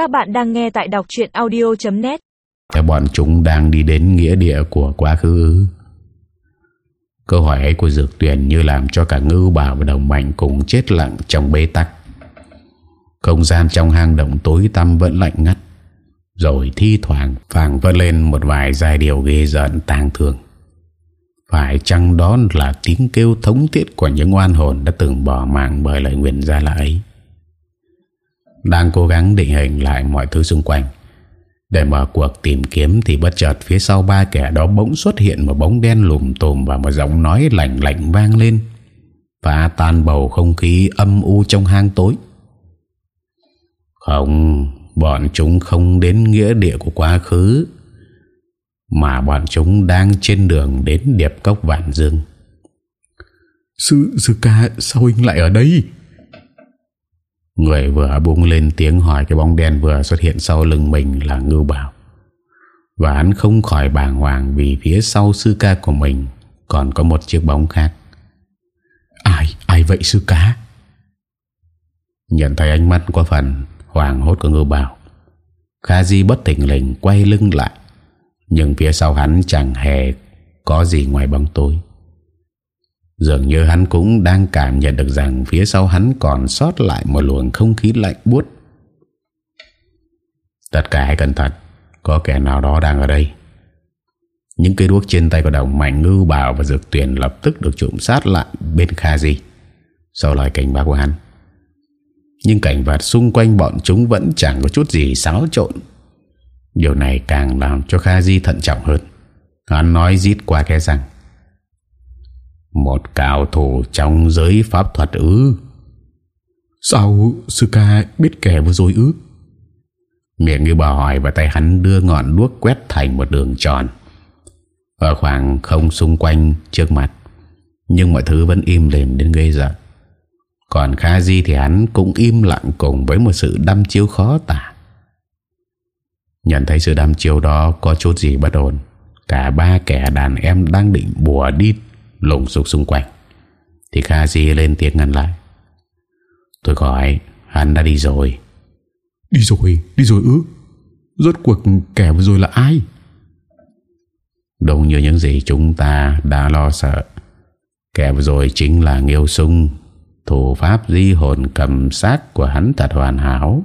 Các bạn đang nghe tại đọc chuyện audio.net bọn chúng đang đi đến nghĩa địa của quá khứ. Câu hỏi ấy của Dược Tuyền như làm cho cả ngư bảo và đồng mạnh cùng chết lặng trong bê tắc. Không gian trong hang động tối tăm vẫn lạnh ngắt, Rồi thi thoảng phàng vất lên một vài giai điệu ghê giận tàng thường. Phải chăng đó là tiếng kêu thống thiết của những oan hồn đã từng bỏ mạng bởi lời nguyện ra là ấy? Đang cố gắng định hình lại mọi thứ xung quanh. Để mở cuộc tìm kiếm Thì bất chợt phía sau ba kẻ đó bỗng xuất hiện Một bóng đen lùm tùm Và một giọng nói lạnh lạnh vang lên. Phá tan bầu không khí âm u trong hang tối. Không Bọn chúng không đến nghĩa địa của quá khứ Mà bọn chúng đang trên đường đến điệp cốc Vạn Dương. Sư, sư ca sao anh lại ở đây? Người vừa buông lên tiếng hỏi cái bóng đen vừa xuất hiện sau lưng mình là Ngưu Bảo. Và hắn không khỏi bàng hoàng vì phía sau sư ca của mình còn có một chiếc bóng khác. Ai, ai vậy sư ca? Nhận thấy ánh mắt có phần hoàng hốt của Ngưu Bảo. Kha Di bất thình lình quay lưng lại. Nhưng phía sau hắn chẳng hề có gì ngoài bóng tối. Dường như hắn cũng đang cảm nhận được rằng phía sau hắn còn sót lại một luồng không khí lạnh buốt. Tất cả hãy cẩn thận, có kẻ nào đó đang ở đây. Những cây đuốc trên tay của đồng mạnh ngư bảo và dược tuyển lập tức được trụm sát lại bên Kha Di. Sau lời cảnh báo của hắn. Nhưng cảnh vật xung quanh bọn chúng vẫn chẳng có chút gì xáo trộn. Điều này càng làm cho Kha Di thận trọng hơn. Hắn nói rít qua cái rằng một cao thủ trong giới pháp thuật ư? Sao sư ca biết kẻ vừa rồi ư? Miệng như bà hỏi Và tay hắn đưa ngọn đuốc quét thành một đường tròn. Ở khoảng không xung quanh trước mặt Nhưng mọi thứ vẫn im lìm đến gây giận. Còn Kha Di thì hắn cũng im lặng cùng với một sự đăm chiêu khó tả. Nhận thấy sự đăm chiêu đó có chút gì bất ổn Cả ba kẻ đàn em đang định bùa đi lùng sục xung quanh. Thì Kha Di lên tiếng ngăn lại. Tôi hỏi hắn đã đi rồi. Đi rồi đi rồi ư? Rốt cuộc kẻ vừa rồi là ai? Đúng như những gì chúng ta đã lo sợ. Kẻ vừa rồi chính là Nghiêu Sung thủ pháp di hồn cầm xác của hắn thật hoàn hảo.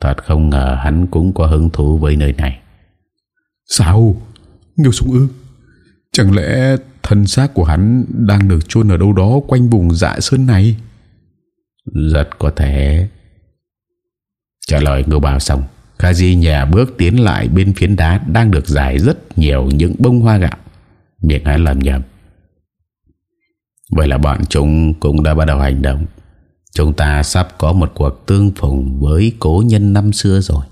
Thật không ngờ hắn cũng có hứng thú với nơi này. Sao? Nghiêu Sung ư? Chẳng lẽ Thân xác của hắn đang được chôn ở đâu đó quanh vùng dạ sơn này. Rất có thể. Trả lời ngưu bào xong, Kha Di nhà bước tiến lại bên phiến đá đang được giải rất nhiều những bông hoa gạo. Miệng hắn làm nhầm. Vậy là bọn chúng cũng đã bắt đầu hành động. Chúng ta sắp có một cuộc tương phùng với cố nhân năm xưa rồi.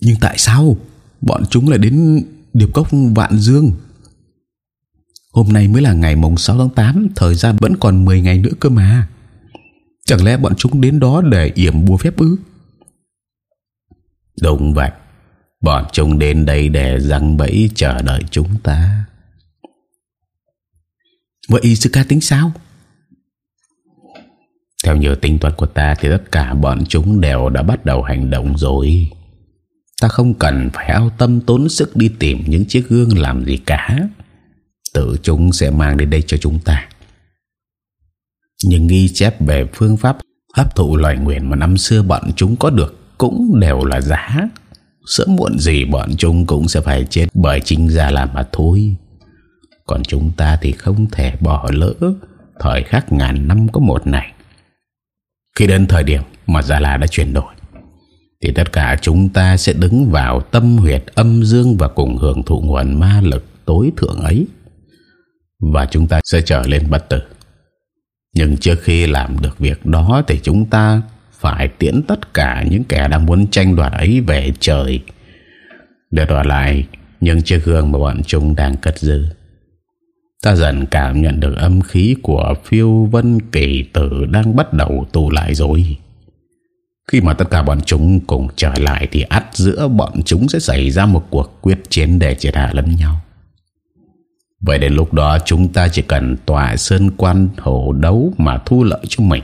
Nhưng tại sao bọn chúng lại đến điệp cốc Vạn Dương? Hôm nay mới là ngày mùng 6 tháng 8 Thời gian vẫn còn 10 ngày nữa cơ mà. Chẳng lẽ bọn chúng đến đó để yểm bùa phép ư? Đúng vậy. Bọn chúng đến đây để răng bẫy chờ đợi chúng ta. Vậy ca tính sao? Theo như tính toán của ta Thì tất cả bọn chúng đều đã bắt đầu hành động rồi. Ta không cần phải ao tâm tốn sức đi tìm những chiếc gương làm gì cả tự chúng sẽ mang đến đây cho chúng ta. những ghi chép về phương pháp hấp thụ loài nguyện mà năm xưa bọn chúng có được cũng đều là giả. Sớm muộn gì bọn chúng cũng sẽ phải chết bởi chính gia làm mà thôi. Còn chúng ta thì không thể bỏ lỡ thời khắc ngàn năm có một này. Khi đến thời điểm mà Gia La đã chuyển đổi, thì tất cả chúng ta sẽ đứng vào tâm huyệt âm dương và cùng hưởng thụ nguồn ma lực tối thượng ấy và chúng ta sẽ trở lên bất tử. Nhưng trước khi làm được việc đó thì chúng ta phải tiễn tất cả những kẻ đang muốn tranh đoạt ấy về trời để đoạt lại những chiếc gương mà bọn chúng đang cất giữ. Ta dần cảm nhận được âm khí của phiêu vân kỳ tử đang bắt đầu tụ lại rồi. Khi mà tất cả bọn chúng cùng trở lại thì ắt giữa bọn chúng sẽ xảy ra một cuộc quyết chiến để triệt hạ lẫn nhau. Vậy đến lúc đó chúng ta chỉ cần tỏa sơn quan hổ đấu mà thu lợi cho mình.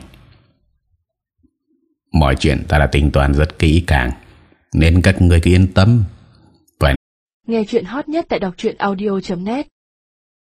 Mọi chuyện ta đã tính toán rất kỹ càng, Nên các người cứ yên tâm Nghe chuyện hot nhất tại đọc truyện audio.net